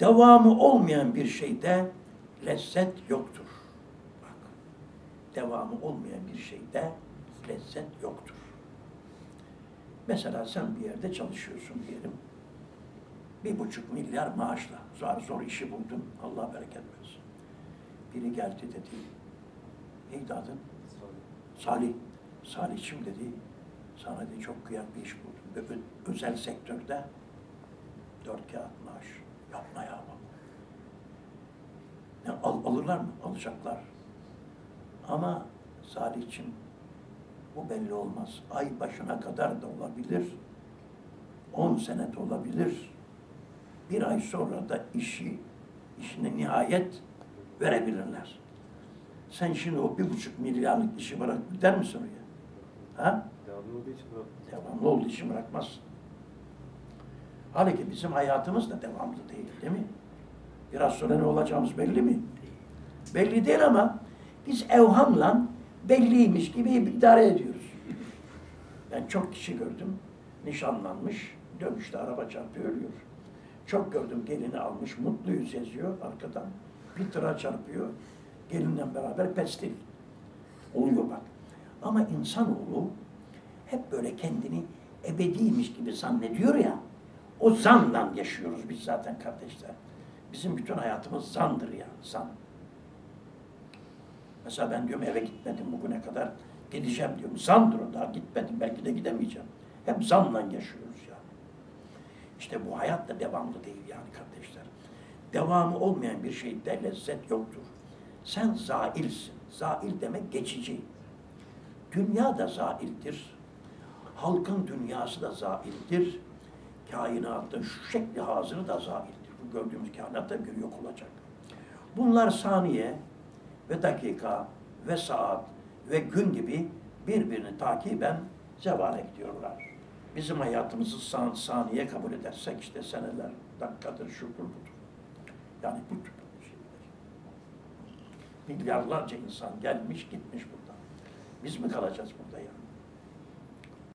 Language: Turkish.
devamı olmayan bir şeyde lezzet yoktur. Bak, devamı olmayan bir şeyde lezzet yoktur. Mesela sen bir yerde çalışıyorsun diyelim. Bir buçuk milyar maaşla zor zor işi buldun. Allah bereket versin. Biri geldi dedi. Neydi adın? Salih. Salihçim dedi. Sana dedi çok kıyak bir iş buldum. Özel sektörde dört kağıt maaş. Yapma ya alırlar mı? Alacaklar. Ama Salihçim bu belli olmaz. Ay başına kadar da olabilir. 10 sene de olabilir. Bir ay sonra da işi, işine nihayet verebilirler. Sen şimdi o bir buçuk milyarlık işi bırak gider misin oraya? Ha? Devamlı olduğu için bırak. Devamlı olduğu için bırakmazsın. Halbuki bizim hayatımız da devamlı değil, değil mi? Biraz sonra ne olacağımız belli mi? Belli değil ama biz evhamla belliymiş gibi idare ediyoruz. Ben çok kişi gördüm, nişanlanmış, dövüşte araba çarpıyor, ölüyor. Çok gördüm gelini almış, mutluyuz yazıyor arkadan. Bir tıra çarpıyor, gelinle beraber pestil. Oluyor bak. Ama insanoğlu hep böyle kendini ebediymiş gibi zannediyor ya, o zanla yaşıyoruz biz zaten kardeşler. Bizim bütün hayatımız zandır ya, zan. Mesela ben diyorum eve gitmedim bugüne kadar, gideceğim diyorum. Zandır o daha gitmedim, belki de gidemeyeceğim. Hep zanla yaşıyoruz yani. İşte bu hayat da devamlı değil yani kardeşler. Devamı olmayan bir şeyde lezzet yoktur. Sen zailsin. Zail demek geçici. Dünya da zaildir. Halkın dünyası da zaildir. Kainatın şu şekli hazırı da zaildir. Bu gördüğümüz kainat da bir yok olacak. Bunlar saniye ve dakika ve saat ve gün gibi birbirini takiben zevale gidiyorlar. Bizim hayatımızı san, saniye kabul edersek işte seneler, dakikadır, şudur budur. Yani bu tür şeyler. Milyarlarca insan gelmiş gitmiş buradan. Biz mi kalacağız burada yani?